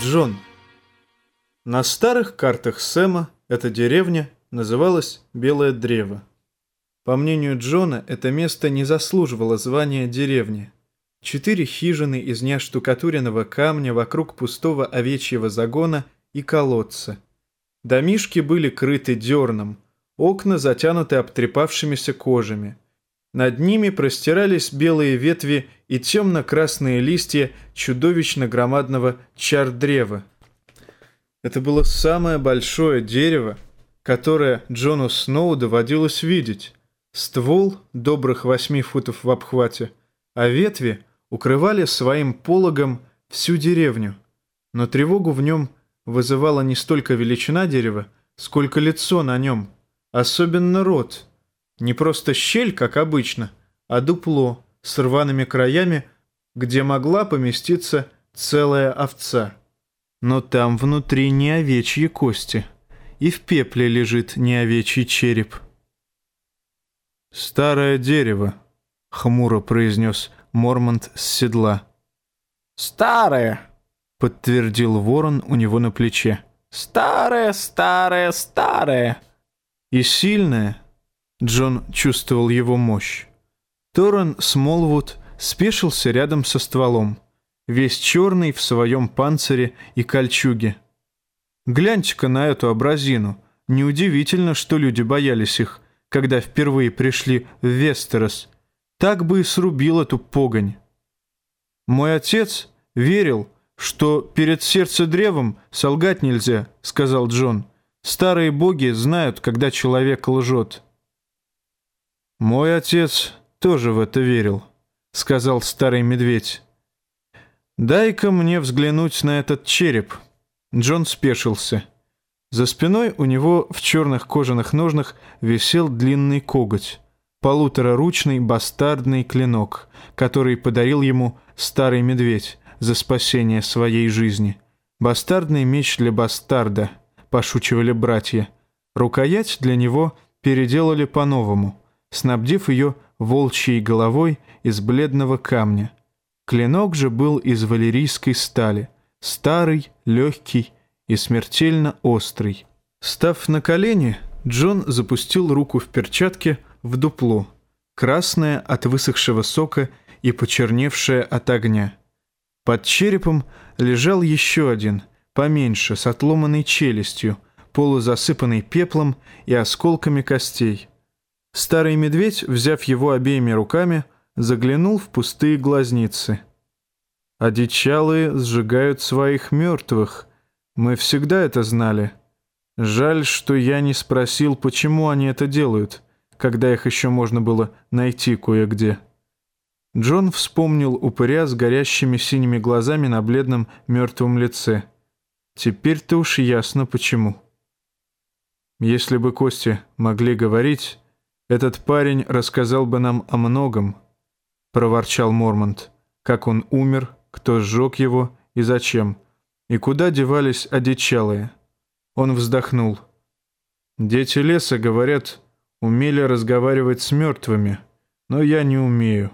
Джон. На старых картах Сэма эта деревня называлась Белое Древо. По мнению Джона, это место не заслуживало звания деревни. Четыре хижины из неоштукатуренного камня вокруг пустого овечьего загона и колодца. Домишки были крыты дерном, окна затянуты обтрепавшимися кожами. Над ними простирались белые ветви и темно-красные листья чудовищно громадного чардрева. Это было самое большое дерево, которое Джону Сноу доводилось видеть. Ствол добрых восьми футов в обхвате, а ветви укрывали своим пологом всю деревню. Но тревогу в нем вызывала не столько величина дерева, сколько лицо на нем, особенно рот. Не просто щель, как обычно, а дупло – с рваными краями, где могла поместиться целая овца. Но там внутри не овечьи кости, и в пепле лежит не овечий череп. «Старое дерево», — хмуро произнес Мормонт с седла. «Старое», — подтвердил ворон у него на плече. «Старое, старое, старое». «И сильное», — Джон чувствовал его мощь. Торрен Смолвуд спешился рядом со стволом, весь черный в своем панцире и кольчуге. Гляньте-ка на эту образину. Неудивительно, что люди боялись их, когда впервые пришли в Вестерос. Так бы и срубил эту погонь. «Мой отец верил, что перед сердцедревом солгать нельзя», — сказал Джон. «Старые боги знают, когда человек лжет». «Мой отец тоже в это верил», — сказал старый медведь. «Дай-ка мне взглянуть на этот череп». Джон спешился. За спиной у него в черных кожаных ножнах висел длинный коготь, полутораручный бастардный клинок, который подарил ему старый медведь за спасение своей жизни. «Бастардный меч для бастарда», — пошучивали братья. Рукоять для него переделали по-новому, снабдив ее волчьей головой из бледного камня. Клинок же был из валерийской стали, старый, легкий и смертельно острый. Став на колени, Джон запустил руку в перчатке в дупло, красное от высохшего сока и почерневшее от огня. Под черепом лежал еще один, поменьше, с отломанной челюстью, полузасыпанный пеплом и осколками костей. Старый медведь, взяв его обеими руками, заглянул в пустые глазницы. «Одичалые сжигают своих мертвых. Мы всегда это знали. Жаль, что я не спросил, почему они это делают, когда их еще можно было найти кое-где». Джон вспомнил упыря с горящими синими глазами на бледном мертвом лице. Теперь-то уж ясно, почему. Если бы кости могли говорить, «Этот парень рассказал бы нам о многом», — проворчал Мормонт. «Как он умер, кто сжег его и зачем, и куда девались одичалые». Он вздохнул. «Дети леса, говорят, умели разговаривать с мертвыми, но я не умею».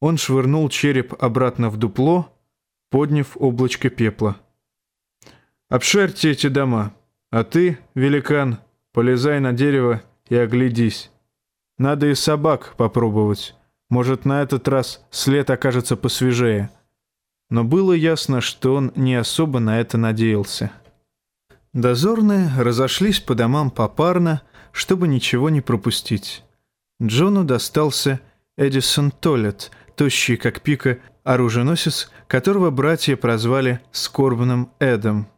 Он швырнул череп обратно в дупло, подняв облачко пепла. «Обшарьте эти дома, а ты, великан, полезай на дерево и оглядись. Надо и собак попробовать. Может, на этот раз след окажется посвежее. Но было ясно, что он не особо на это надеялся. Дозорные разошлись по домам попарно, чтобы ничего не пропустить. Джону достался Эдисон Толлет, тощий как пика, оруженосец, которого братья прозвали «Скорбным Эдом».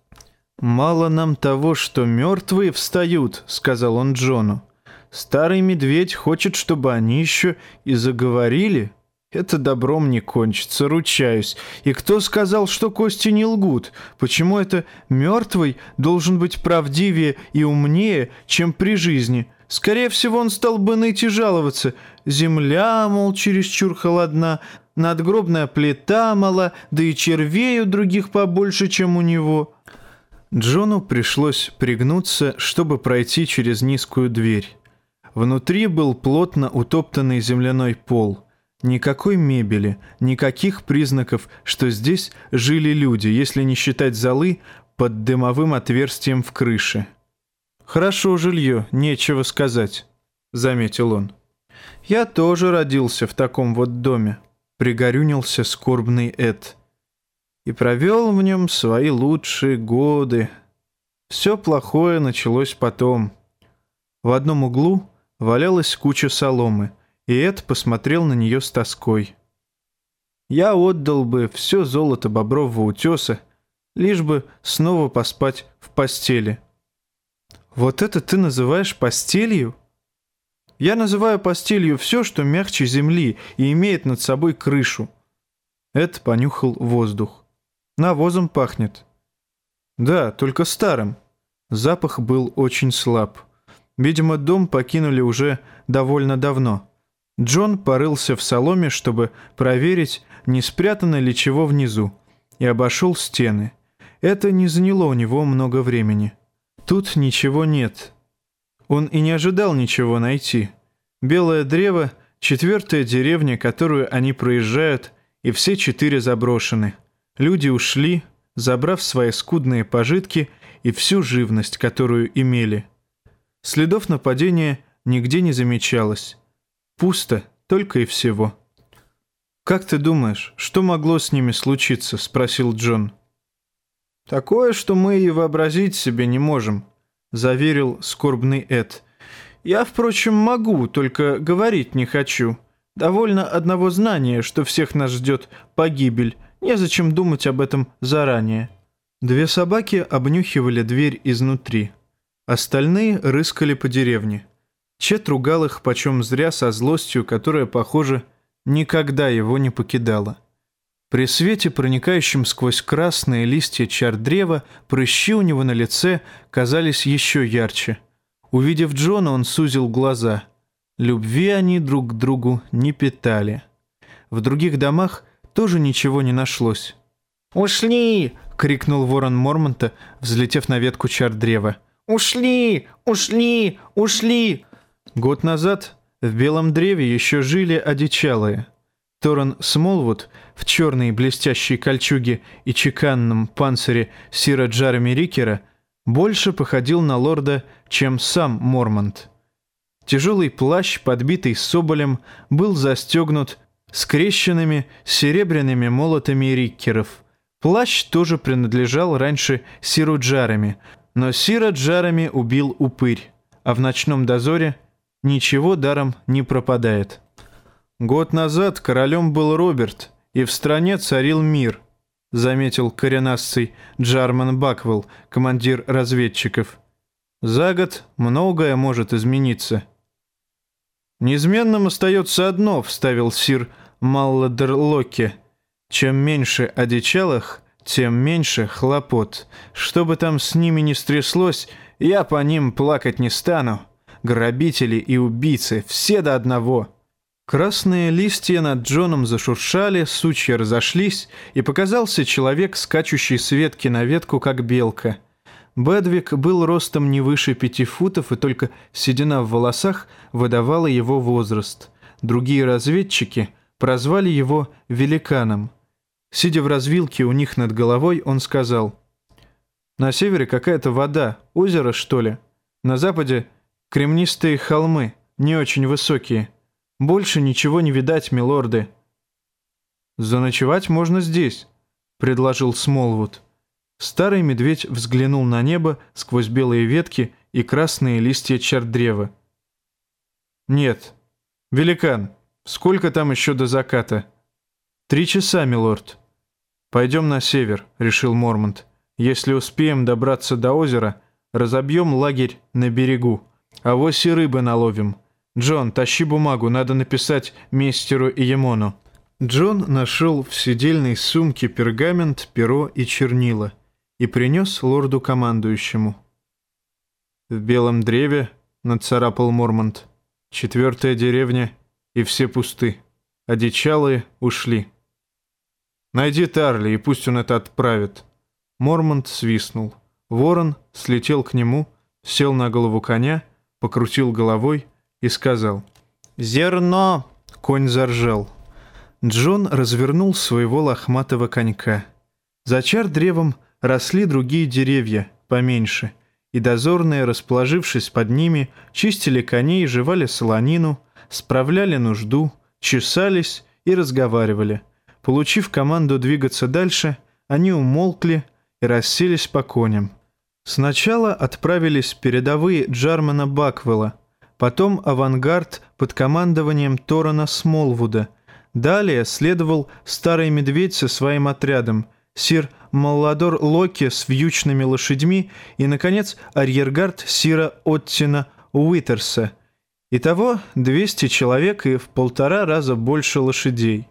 «Мало нам того, что мертвые встают», — сказал он Джону. Старый медведь хочет, чтобы они еще и заговорили. Это добром не кончится, ручаюсь. И кто сказал, что кости не лгут? Почему это мертвый должен быть правдивее и умнее, чем при жизни? Скорее всего, он стал бы ныть и жаловаться. Земля, мол, чересчур холодна, надгробная плита мала, да и червей у других побольше, чем у него». Джону пришлось пригнуться, чтобы пройти через низкую дверь. Внутри был плотно утоптанный земляной пол. Никакой мебели, никаких признаков, что здесь жили люди, если не считать золы под дымовым отверстием в крыше. «Хорошо жилье, нечего сказать», — заметил он. «Я тоже родился в таком вот доме», — пригорюнился скорбный Эд. «И провел в нем свои лучшие годы. Все плохое началось потом». В одном углу валялась куча соломы, и Эд посмотрел на нее с тоской. «Я отдал бы все золото бобрового утеса, лишь бы снова поспать в постели». «Вот это ты называешь постелью?» «Я называю постелью все, что мягче земли и имеет над собой крышу». Эд понюхал воздух. «Навозом пахнет». «Да, только старым». Запах был очень слаб. Видимо, дом покинули уже довольно давно. Джон порылся в соломе, чтобы проверить, не спрятано ли чего внизу, и обошел стены. Это не заняло у него много времени. Тут ничего нет. Он и не ожидал ничего найти. Белое древо — четвертая деревня, которую они проезжают, и все четыре заброшены. Люди ушли, забрав свои скудные пожитки и всю живность, которую имели. Следов нападения нигде не замечалось. Пусто, только и всего. «Как ты думаешь, что могло с ними случиться?» — спросил Джон. «Такое, что мы и вообразить себе не можем», — заверил скорбный Эд. «Я, впрочем, могу, только говорить не хочу. Довольно одного знания, что всех нас ждет погибель. Незачем думать об этом заранее». Две собаки обнюхивали дверь изнутри. Остальные рыскали по деревне. Чет ругал их почем зря со злостью, которая, похоже, никогда его не покидала. При свете, проникающем сквозь красные листья чардрева, прыщи у него на лице казались еще ярче. Увидев Джона, он сузил глаза. Любви они друг к другу не питали. В других домах тоже ничего не нашлось. «Ушли!» — крикнул ворон Мормонта, взлетев на ветку чардрева. «Ушли! Ушли! Ушли!» Год назад в Белом Древе еще жили одичалые. Торрен Смолвуд в черной блестящей кольчуге и чеканном панцире Сира Джареми Рикера больше походил на лорда, чем сам Мормонт. Тяжелый плащ, подбитый соболем, был застегнут скрещенными серебряными молотами Риккеров. Плащ тоже принадлежал раньше Сиру Джареми, но Сира Джарами убил упырь, а в ночном дозоре ничего даром не пропадает. Год назад королем был Роберт, и в стране царил мир, заметил коренастый Джарман Баквелл, командир разведчиков. За год многое может измениться. «Неизменным остается одно», — вставил сир Малладер Локки. «Чем меньше одичалых, тем меньше хлопот. Что бы там с ними ни стряслось, я по ним плакать не стану. Грабители и убийцы, все до одного». Красные листья над Джоном зашуршали, сучья разошлись, и показался человек, скачущий с ветки на ветку, как белка. Бэдвик был ростом не выше пяти футов, и только седина в волосах выдавала его возраст. Другие разведчики прозвали его «великаном». Сидя в развилке у них над головой, он сказал, «На севере какая-то вода, озеро, что ли? На западе кремнистые холмы, не очень высокие. Больше ничего не видать, милорды». «Заночевать можно здесь», — предложил Смолвуд. Старый медведь взглянул на небо сквозь белые ветки и красные листья чардрева. «Нет. Великан, сколько там еще до заката?» «Три часа, милорд». «Пойдем на север», — решил Мормонт. «Если успеем добраться до озера, разобьем лагерь на берегу. А вось и рыбы наловим. Джон, тащи бумагу, надо написать мистеру и Емону». Джон нашел в сидельной сумке пергамент, перо и чернила и принес лорду-командующему. «В белом древе», — нацарапал Мормонт, — «четвертая деревня, и все пусты. Одичалые ушли». Найди Тарли, и пусть он это отправит». Мормонт свистнул. Ворон слетел к нему, сел на голову коня, покрутил головой и сказал «Зерно!» Конь заржал. Джон развернул своего лохматого конька. За чар-древом росли другие деревья, поменьше, и дозорные, расположившись под ними, чистили коней, жевали солонину, справляли нужду, чесались и разговаривали. Получив команду двигаться дальше, они умолкли и расселись по коням. Сначала отправились передовые Джармана Баквелла, потом авангард под командованием Торана Смолвуда. Далее следовал старый медведь со своим отрядом, сир Малладор Локи с вьючными лошадьми и, наконец, арьергард сира Оттина Уитерса. Итого 200 человек и в полтора раза больше лошадей.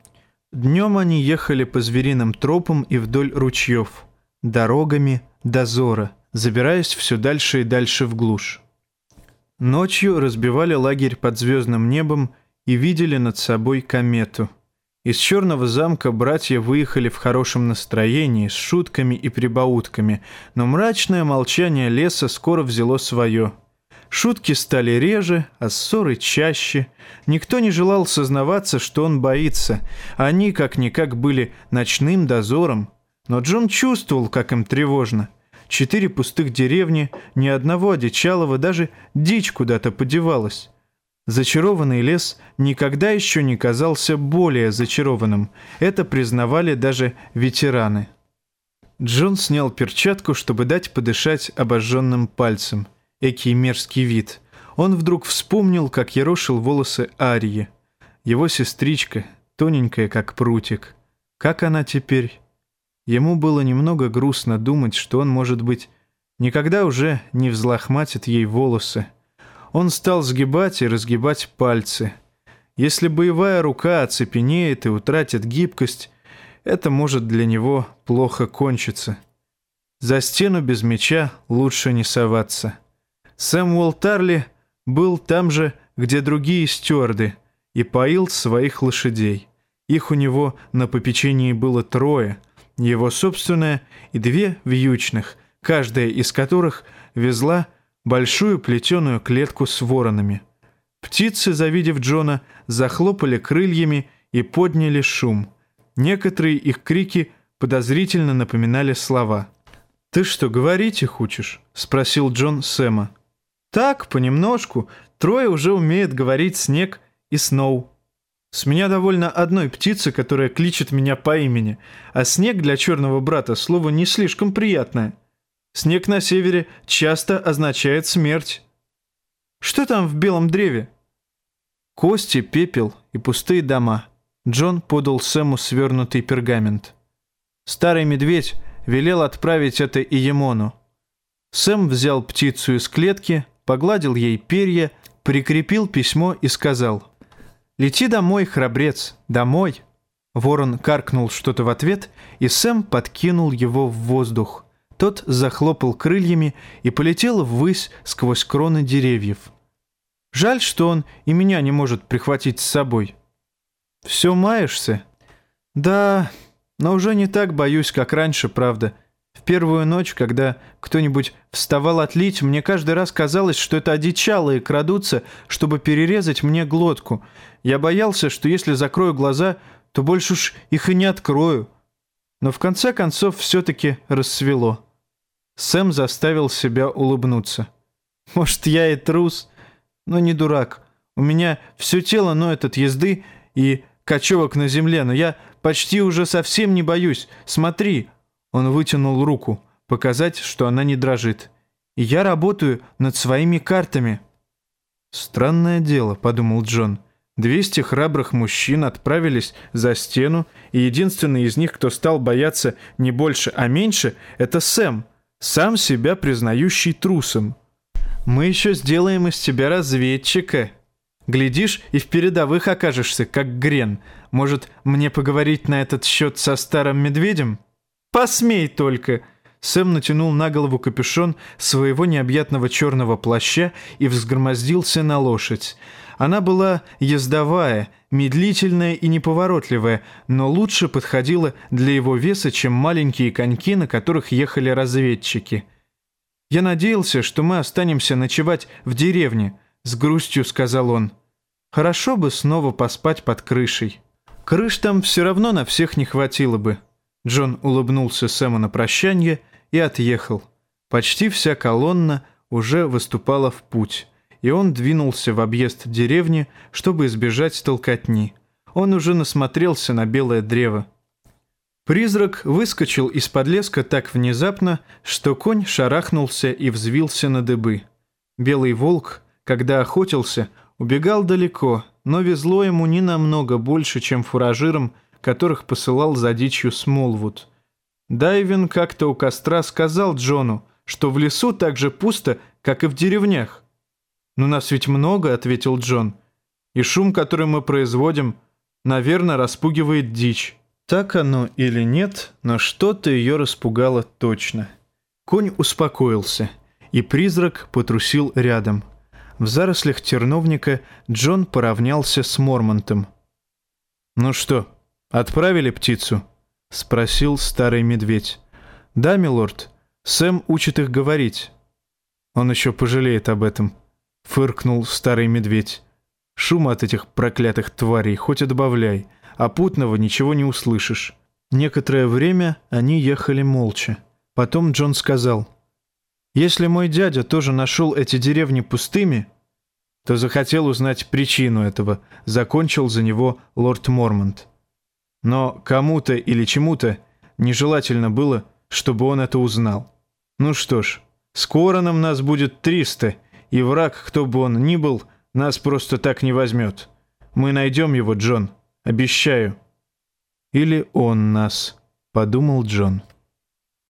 Днем они ехали по звериным тропам и вдоль ручьев, дорогами дозора, забираясь все дальше и дальше в глушь. Ночью разбивали лагерь под звездным небом и видели над собой комету. Из черного замка братья выехали в хорошем настроении, с шутками и прибаутками, но мрачное молчание леса скоро взяло свое – Шутки стали реже, а ссоры чаще. Никто не желал сознаваться, что он боится. Они, как-никак, были ночным дозором. Но Джон чувствовал, как им тревожно. Четыре пустых деревни, ни одного одичалого, даже дичь куда-то подевалась. Зачарованный лес никогда еще не казался более зачарованным. Это признавали даже ветераны. Джон снял перчатку, чтобы дать подышать обожженным пальцем – экий мерзкий вид. Он вдруг вспомнил, как ерошил волосы Арии. Его сестричка, тоненькая, как прутик. Как она теперь? Ему было немного грустно думать, что он, может быть, никогда уже не взлохматит ей волосы. Он стал сгибать и разгибать пальцы. Если боевая рука оцепенеет и утратит гибкость, это может для него плохо кончиться. За стену без меча лучше не соваться. Сэмуэл Тарли был там же, где другие стюарды, и поил своих лошадей. Их у него на попечении было трое, его собственное и две вьючных, каждая из которых везла большую плетеную клетку с воронами. Птицы, завидев Джона, захлопали крыльями и подняли шум. Некоторые их крики подозрительно напоминали слова. «Ты что, говорить их учишь?» — спросил Джон Сэма. Так, понемножку, трое уже умеет говорить «снег» и «сноу». С меня довольно одной птицы, которая кличет меня по имени, а снег для черного брата слово не слишком приятное. Снег на севере часто означает смерть. Что там в белом древе? Кости, пепел и пустые дома. Джон подал Сэму свернутый пергамент. Старый медведь велел отправить это Иемону. Сэм взял птицу из клетки, погладил ей перья, прикрепил письмо и сказал «Лети домой, храбрец, домой!» Ворон каркнул что-то в ответ, и Сэм подкинул его в воздух. Тот захлопал крыльями и полетел ввысь сквозь кроны деревьев. Жаль, что он и меня не может прихватить с собой. «Все маешься?» «Да, но уже не так боюсь, как раньше, правда». Первую ночь, когда кто-нибудь вставал отлить, мне каждый раз казалось, что это одичалые крадутся, чтобы перерезать мне глотку. Я боялся, что если закрою глаза, то больше уж их и не открою. Но в конце концов все-таки рассвело. Сэм заставил себя улыбнуться. «Может, я и трус, но не дурак. У меня все тело ноет от езды и кочевок на земле, но я почти уже совсем не боюсь. Смотри!» Он вытянул руку, показать, что она не дрожит. «И я работаю над своими картами». «Странное дело», — подумал Джон. «Двести храбрых мужчин отправились за стену, и единственный из них, кто стал бояться не больше, а меньше, это Сэм, сам себя признающий трусом. Мы еще сделаем из тебя разведчика. Глядишь, и в передовых окажешься, как Грен. Может, мне поговорить на этот счет со старым медведем?» «Посмей только!» Сэм натянул на голову капюшон своего необъятного черного плаща и взгромоздился на лошадь. Она была ездовая, медлительная и неповоротливая, но лучше подходила для его веса, чем маленькие коньки, на которых ехали разведчики. «Я надеялся, что мы останемся ночевать в деревне», — с грустью сказал он. «Хорошо бы снова поспать под крышей». Крыш там все равно на всех не хватило бы. Джон улыбнулся Сэму на прощание и отъехал. Почти вся колонна уже выступала в путь, и он двинулся в объезд деревни, чтобы избежать толкотни. Он уже насмотрелся на белое древо. Призрак выскочил из-под леска так внезапно, что конь шарахнулся и взвился на дыбы. Белый волк, когда охотился, убегал далеко, но везло ему не намного больше, чем фуражирам, которых посылал за дичью Смолвуд. Дайвин как-то у костра сказал Джону, что в лесу так же пусто, как и в деревнях. «Ну нас ведь много», — ответил Джон, — «и шум, который мы производим, наверное, распугивает дичь». Так оно или нет, но что-то ее распугало точно. Конь успокоился, и призрак потрусил рядом. В зарослях терновника Джон поравнялся с Мормонтом. «Ну что, отправили птицу?» — спросил старый медведь. «Да, милорд. Сэм учит их говорить». «Он еще пожалеет об этом», — фыркнул старый медведь. «Шум от этих проклятых тварей хоть и добавляй» а путного ничего не услышишь. Некоторое время они ехали молча. Потом Джон сказал, «Если мой дядя тоже нашел эти деревни пустыми, то захотел узнать причину этого», закончил за него лорд Мормонт. Но кому-то или чему-то нежелательно было, чтобы он это узнал. Ну что ж, скоро нам нас будет триста, и враг, кто бы он ни был, нас просто так не возьмет. Мы найдем его, Джон». Обещаю. Или он нас, подумал Джон.